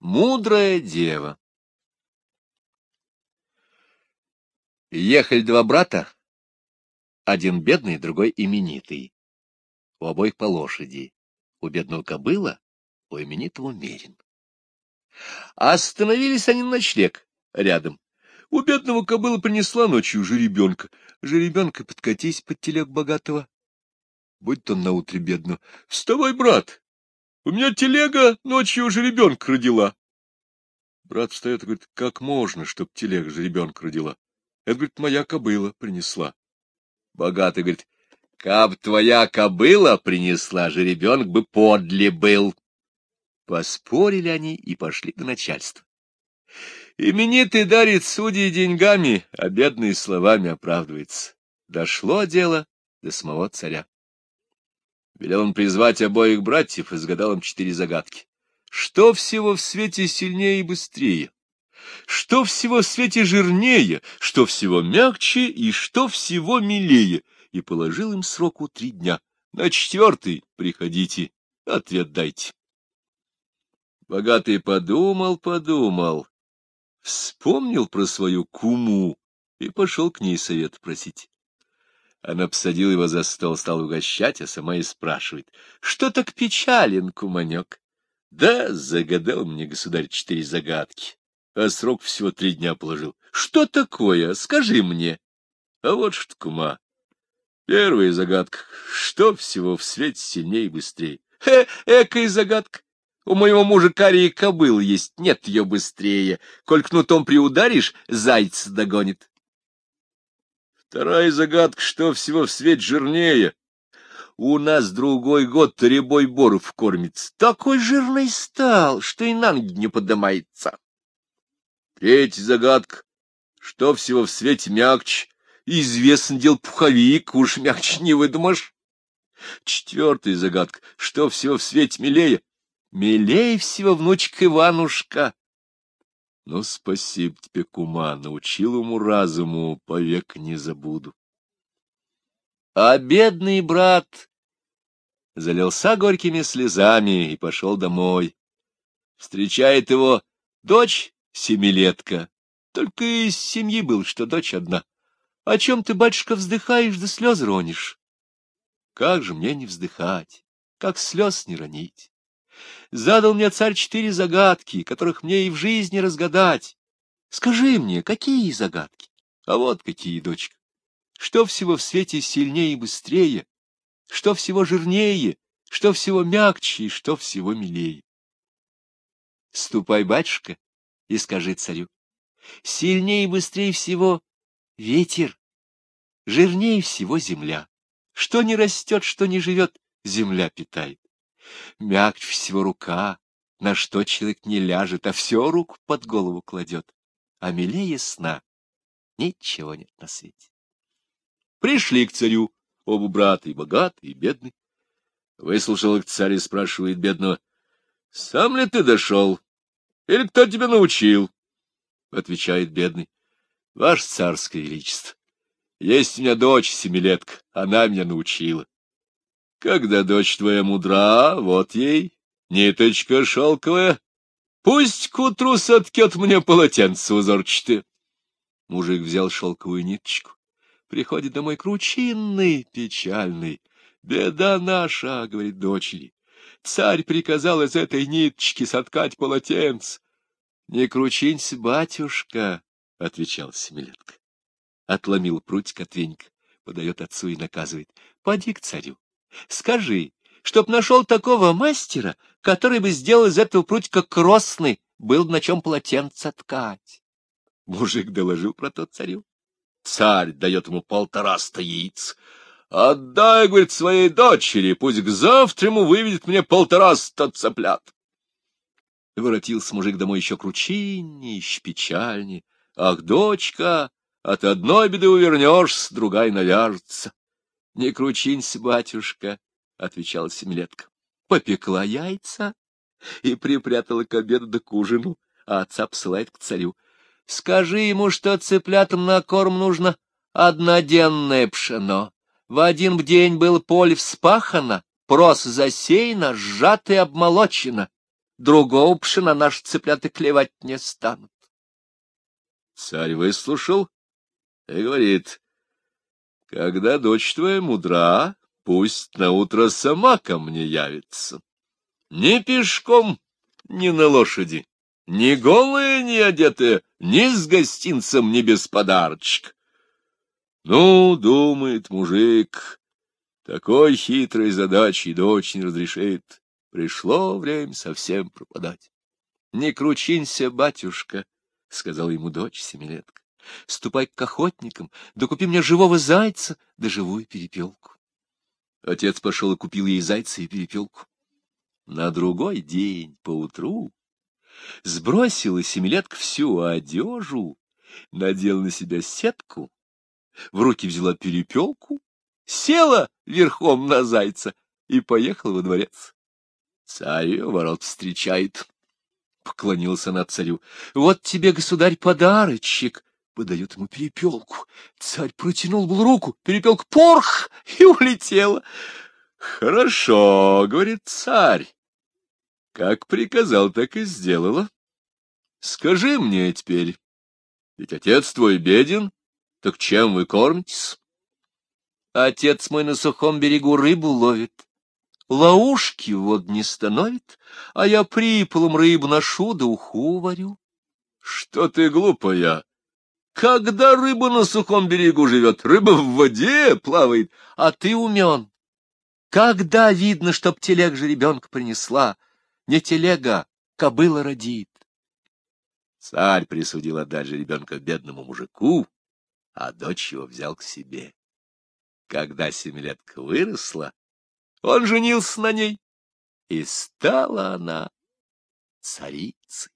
Мудрая дева Ехали два брата, один бедный, другой именитый. У обоих по лошади. У бедного кобыла, у именитого мерин. Остановились они на ночлег рядом. У бедного кобыла принесла ночью жеребенка. Жеребенка подкатись под телег богатого. Будь он наутре бедно. Вставай, брат! У меня телега ночью жеребенка родила. Брат встает и говорит, как можно, чтоб телега жеребенка родила? Это, говорит, моя кобыла принесла. Богатый говорит, каб твоя кобыла принесла, жеребенок бы подле был. Поспорили они и пошли до начальства. Именитый дарит судьи деньгами, а бедный словами оправдывается. Дошло дело до самого царя. Велел он призвать обоих братьев и загадал им четыре загадки. Что всего в свете сильнее и быстрее? Что всего в свете жирнее? Что всего мягче и что всего милее? И положил им сроку три дня. На четвертый приходите, ответ дайте. Богатый подумал, подумал, вспомнил про свою куму и пошел к ней совет просить. Она посадила его за стол, стала угощать, а сама и спрашивает, что так печален, куманек? Да, загадал мне государь четыре загадки, а срок всего три дня положил. Что такое? Скажи мне. А вот что, кума. Первая загадка. Что всего в свете сильнее и быстрее? Хе, экая загадка. У моего мужа карие кобыл есть, нет ее быстрее. Коль кнутом приударишь, зайца догонит. Вторая загадка, что всего в свет жирнее. У нас другой год рябой боров кормится. Такой жирный стал, что и на ноги не поднимается. Третья загадка, что всего в свете мягче. Известно дел пуховик, уж мягче не выдумаешь. Четвертая загадка, что всего в свете милее. Милее всего внучка Иванушка. Ну, спасибо тебе, кума, научил ему разуму, повек не забуду. А бедный брат залился горькими слезами и пошел домой. Встречает его дочь семилетка, только из семьи был, что дочь одна. О чем ты, батюшка, вздыхаешь да слезы ронишь? Как же мне не вздыхать, как слез не ронить? Задал мне царь четыре загадки, которых мне и в жизни разгадать. Скажи мне, какие загадки? А вот какие, дочка. Что всего в свете сильнее и быстрее? Что всего жирнее? Что всего мягче и что всего милее? Ступай, батюшка, и скажи царю. Сильнее и быстрее всего ветер, жирнее всего земля. Что не растет, что не живет, земля питает. Мягче всего рука, на что человек не ляжет, а все руку под голову кладет. А милее сна ничего нет на свете. Пришли к царю оба брата, и богатый, и бедный. Выслушал их царь и спрашивает бедного, — Сам ли ты дошел? Или кто тебя научил? Отвечает бедный, — Ваше царское величество, есть у меня дочь семилетка, она меня научила. Когда дочь твоя мудра, вот ей ниточка шелковая, пусть к утру соткет мне полотенце узорчатое. Мужик взял шелковую ниточку, приходит домой кручинный, печальный. Беда наша, — говорит дочери, — царь приказал из этой ниточки соткать полотенце. — Не кручинься, батюшка, — отвечал Семилетка. Отломил прутик от веника, подает отцу и наказывает. — Поди к царю. Скажи, чтоб нашел такого мастера, который бы сделал из этого прутика кросный, был на чем полотенце ткать. Мужик доложил про то царю. Царь дает ему полтораста яиц. Отдай, говорит, своей дочери, пусть к завтра ему выведет мне полтораста цыплят. Воротился мужик домой еще кручиннее, еще печальнее. Ах, дочка, от одной беды увернешься, другая навяжется. — Не кручинься, батюшка, — отвечала семилетка. Попекла яйца и припрятала к обеду да к ужину, а отца посылает к царю. — Скажи ему, что цыплятам на корм нужно одноденное пшено. В один день был поле вспахано, прос засеяно, сжато и обмолочено. другого пшена наш цыплята клевать не станут. Царь выслушал и говорит, когда дочь твоя мудра, пусть наутро сама ко мне явится. Ни пешком, ни на лошади, ни голая, ни одетая, ни с гостинцем, ни без подарочка. Ну, думает мужик, такой хитрой задачи дочь не разрешит. Пришло время совсем пропадать. — Не кручинься, батюшка, — сказала ему дочь семилетка. — Ступай к охотникам, да купи мне живого зайца, да живую перепелку. Отец пошел и купил ей зайца и перепелку. На другой день, поутру, сбросила семилетка всю одежу, надела на себя сетку, в руки взяла перепелку, села верхом на зайца и поехала во дворец. Царь ее ворот встречает. Поклонился она царю. — Вот тебе, государь, подарочек. Подает ему перепелку. Царь протянул был руку, перепелка порх и улетела. — Хорошо, — говорит царь. Как приказал, так и сделала. Скажи мне теперь, ведь отец твой беден, так чем вы кормитесь? Отец мой на сухом берегу рыбу ловит, ловушки вот не становит, а я приполом рыбу ношу да уху варю. Что ты глупая? Когда рыба на сухом берегу живет, рыба в воде плавает, а ты умен. Когда видно, чтоб телег же ребенка принесла, не телега, кобыла родит. Царь присудил отдать же ребенка бедному мужику, а дочь его взял к себе. Когда семилетка выросла, он женился на ней, и стала она царицей.